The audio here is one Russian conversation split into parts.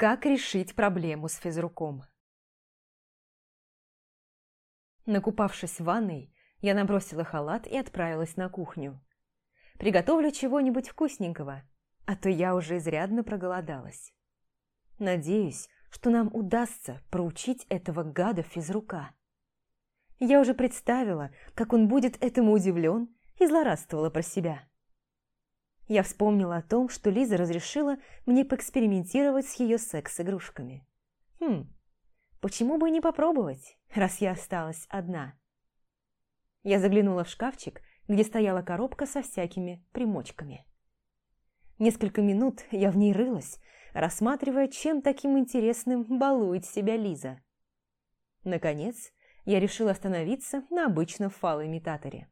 Как решить проблему с физруком? Накупавшись в ванной, я набросила халат и отправилась на кухню. Приготовлю чего-нибудь вкусненького, а то я уже изрядно проголодалась. Надеюсь, что нам удастся проучить этого гада физрука. Я уже представила, как он будет этому удивлен и злорадствовала про себя. Я вспомнила о том, что Лиза разрешила мне поэкспериментировать с ее секс-игрушками. Хм, почему бы и не попробовать, раз я осталась одна? Я заглянула в шкафчик, где стояла коробка со всякими примочками. Несколько минут я в ней рылась, рассматривая, чем таким интересным балует себя Лиза. Наконец, я решила остановиться на обычном фалоимитаторе.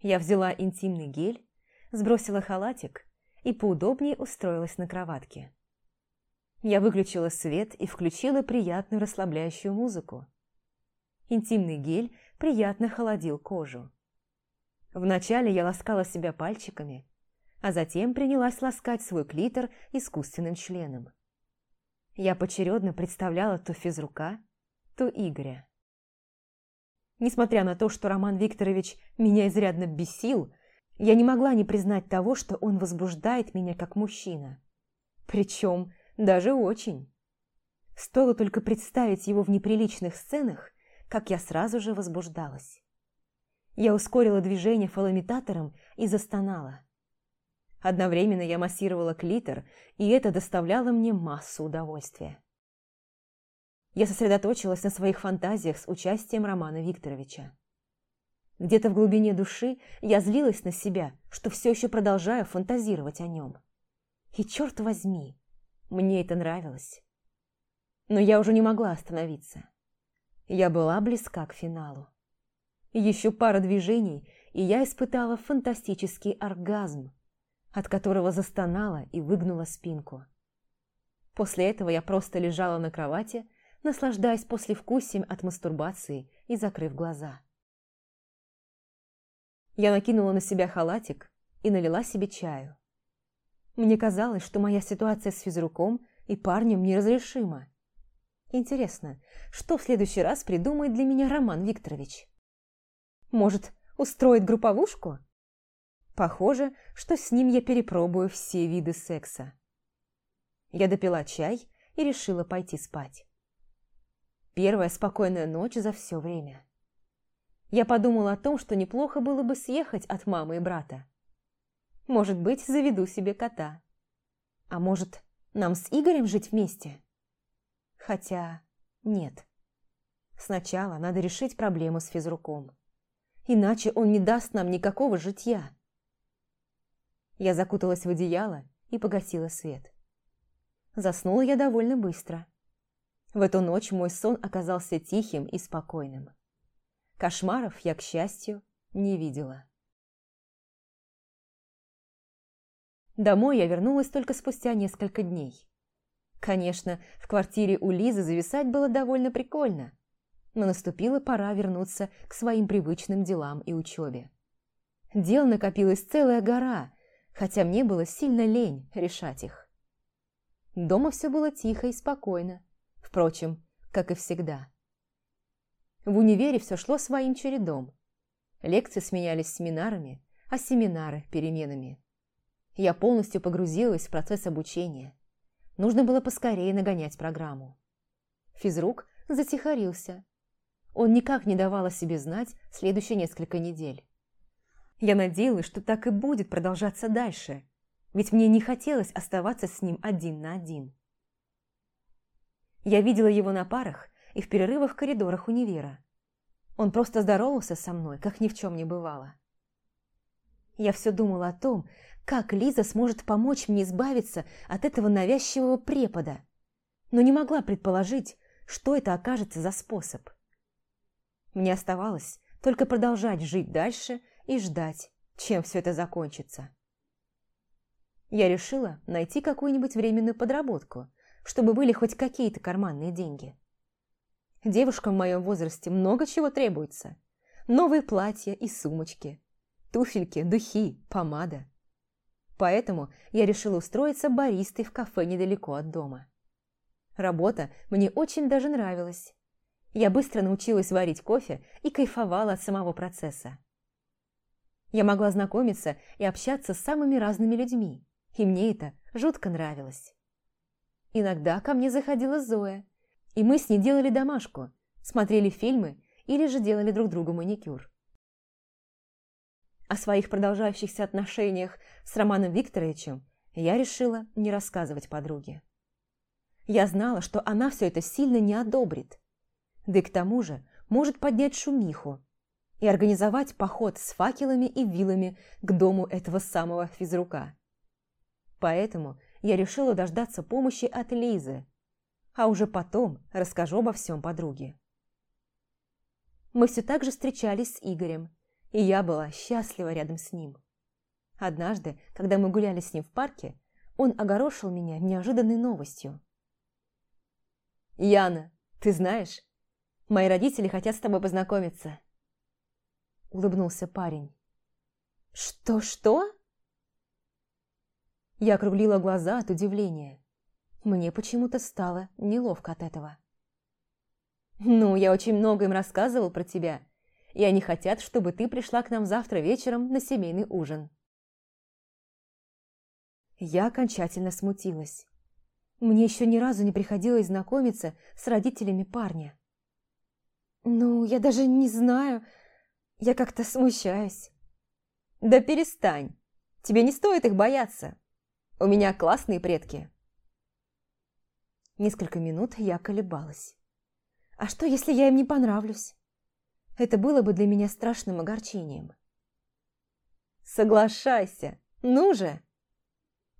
Я взяла интимный гель, сбросила халатик и поудобнее устроилась на кроватке. Я выключила свет и включила приятную расслабляющую музыку. Интимный гель приятно холодил кожу. Вначале я ласкала себя пальчиками, а затем принялась ласкать свой клитор искусственным членом. Я поочередно представляла то физрука, то Игоря. Несмотря на то, что Роман Викторович меня изрядно бесил, я не могла не признать того, что он возбуждает меня как мужчина. Причем даже очень. Стоило только представить его в неприличных сценах, как я сразу же возбуждалась. Я ускорила движение фалоимитатором и застонала. Одновременно я массировала клитор, и это доставляло мне массу удовольствия. Я сосредоточилась на своих фантазиях с участием Романа Викторовича. Где-то в глубине души я злилась на себя, что все еще продолжаю фантазировать о нем. И черт возьми, мне это нравилось. Но я уже не могла остановиться. Я была близка к финалу. Еще пара движений, и я испытала фантастический оргазм, от которого застонала и выгнула спинку. После этого я просто лежала на кровати, наслаждаясь послевкусием от мастурбации и закрыв глаза. Я накинула на себя халатик и налила себе чаю. Мне казалось, что моя ситуация с физруком и парнем неразрешима. Интересно, что в следующий раз придумает для меня Роман Викторович? Может, устроит групповушку? Похоже, что с ним я перепробую все виды секса. Я допила чай и решила пойти спать. Первая спокойная ночь за все время. Я подумала о том, что неплохо было бы съехать от мамы и брата. Может быть, заведу себе кота. А может, нам с Игорем жить вместе? Хотя нет. Сначала надо решить проблему с физруком. Иначе он не даст нам никакого житья. Я закуталась в одеяло и погасила свет. Заснула я довольно быстро. В эту ночь мой сон оказался тихим и спокойным. Кошмаров я, к счастью, не видела. Домой я вернулась только спустя несколько дней. Конечно, в квартире у Лизы зависать было довольно прикольно, но наступила пора вернуться к своим привычным делам и учебе. Дел накопилась целая гора, хотя мне было сильно лень решать их. Дома все было тихо и спокойно, впрочем, как и всегда. В универе все шло своим чередом. Лекции сменялись семинарами, а семинары – переменами. Я полностью погрузилась в процесс обучения. Нужно было поскорее нагонять программу. Физрук затихарился. Он никак не давал о себе знать следующие несколько недель. Я надеялась, что так и будет продолжаться дальше, ведь мне не хотелось оставаться с ним один на один. Я видела его на парах и в перерывах в коридорах универа. Он просто здоровался со мной, как ни в чем не бывало. Я все думала о том, как Лиза сможет помочь мне избавиться от этого навязчивого препода, но не могла предположить, что это окажется за способ. Мне оставалось только продолжать жить дальше и ждать, чем все это закончится. Я решила найти какую-нибудь временную подработку, чтобы были хоть какие-то карманные деньги. Девушкам в моем возрасте много чего требуется. Новые платья и сумочки, туфельки, духи, помада. Поэтому я решила устроиться баристой в кафе недалеко от дома. Работа мне очень даже нравилась. Я быстро научилась варить кофе и кайфовала от самого процесса. Я могла знакомиться и общаться с самыми разными людьми, и мне это жутко нравилось. Иногда ко мне заходила Зоя, и мы с ней делали домашку, смотрели фильмы или же делали друг другу маникюр. О своих продолжающихся отношениях с Романом Викторовичем я решила не рассказывать подруге. Я знала, что она все это сильно не одобрит, да и к тому же может поднять шумиху и организовать поход с факелами и вилами к дому этого самого физрука. Поэтому я решила дождаться помощи от Лизы, а уже потом расскажу обо всем подруге. Мы все так же встречались с Игорем, и я была счастлива рядом с ним. Однажды, когда мы гуляли с ним в парке, он огорошил меня неожиданной новостью. «Яна, ты знаешь, мои родители хотят с тобой познакомиться», – улыбнулся парень. «Что-что?» Я округлила глаза от удивления. Мне почему-то стало неловко от этого. «Ну, я очень много им рассказывал про тебя, и они хотят, чтобы ты пришла к нам завтра вечером на семейный ужин». Я окончательно смутилась. Мне еще ни разу не приходилось знакомиться с родителями парня. «Ну, я даже не знаю. Я как-то смущаюсь». «Да перестань. Тебе не стоит их бояться. У меня классные предки». Несколько минут я колебалась. А что, если я им не понравлюсь? Это было бы для меня страшным огорчением. «Соглашайся! Ну же!»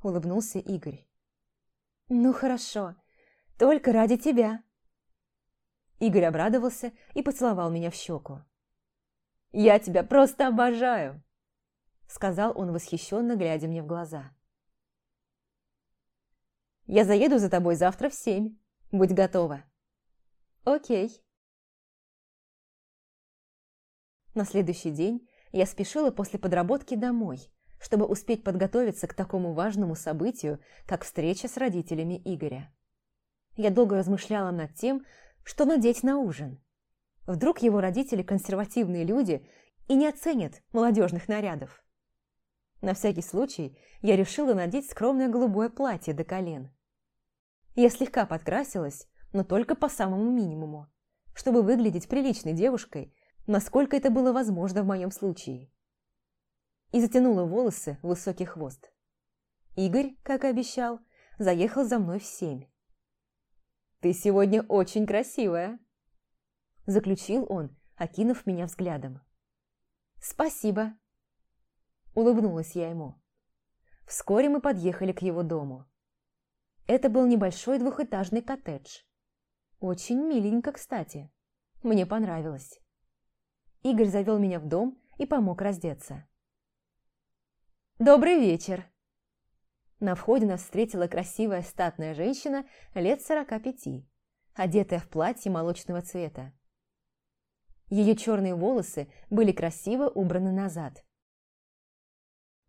Улыбнулся Игорь. «Ну хорошо, только ради тебя». Игорь обрадовался и поцеловал меня в щеку. «Я тебя просто обожаю!» Сказал он восхищенно, глядя мне в глаза. Я заеду за тобой завтра в семь. Будь готова». «Окей». На следующий день я спешила после подработки домой, чтобы успеть подготовиться к такому важному событию, как встреча с родителями Игоря. Я долго размышляла над тем, что надеть на ужин. Вдруг его родители консервативные люди и не оценят молодежных нарядов. На всякий случай я решила надеть скромное голубое платье до колен. Я слегка подкрасилась, но только по самому минимуму, чтобы выглядеть приличной девушкой, насколько это было возможно в моем случае. И затянула волосы в высокий хвост. Игорь, как и обещал, заехал за мной в семь. «Ты сегодня очень красивая», – заключил он, окинув меня взглядом. «Спасибо», – улыбнулась я ему. Вскоре мы подъехали к его дому. Это был небольшой двухэтажный коттедж. Очень миленько, кстати. Мне понравилось. Игорь завел меня в дом и помог раздеться. «Добрый вечер!» На входе нас встретила красивая статная женщина лет сорока пяти, одетая в платье молочного цвета. Ее черные волосы были красиво убраны назад.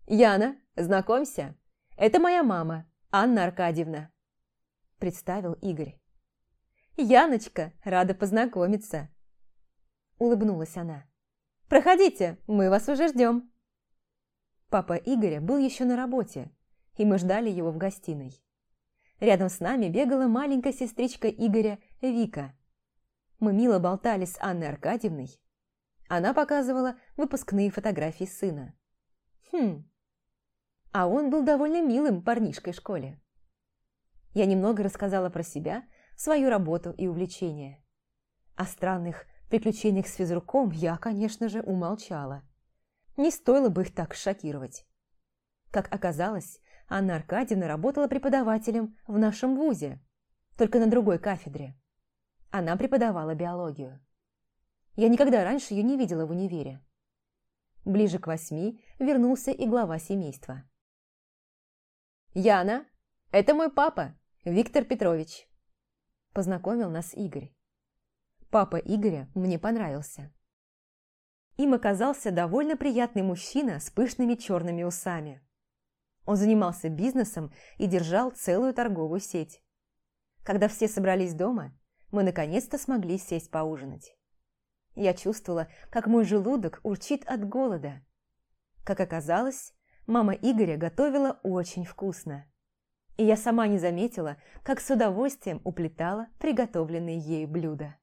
«Яна, знакомься, это моя мама, Анна Аркадьевна», – представил Игорь. «Яночка, рада познакомиться», – улыбнулась она. «Проходите, мы вас уже ждем». Папа Игоря был еще на работе, и мы ждали его в гостиной. Рядом с нами бегала маленькая сестричка Игоря Вика. Мы мило болтали с Анной Аркадьевной. Она показывала выпускные фотографии сына. Хм, а он был довольно милым парнишкой в школе. Я немного рассказала про себя, свою работу и увлечения. О странных приключениях с физруком я, конечно же, умолчала. Не стоило бы их так шокировать. Как оказалось, Анна Аркадьевна работала преподавателем в нашем вузе, только на другой кафедре. Она преподавала биологию. Я никогда раньше ее не видела в универе. Ближе к восьми вернулся и глава семейства. «Яна, это мой папа, Виктор Петрович», – познакомил нас Игорь. Папа Игоря мне понравился. Им оказался довольно приятный мужчина с пышными черными усами. Он занимался бизнесом и держал целую торговую сеть. Когда все собрались дома, мы наконец-то смогли сесть поужинать. Я чувствовала, как мой желудок урчит от голода. Как оказалось, мама Игоря готовила очень вкусно. И я сама не заметила, как с удовольствием уплетала приготовленные ею блюда.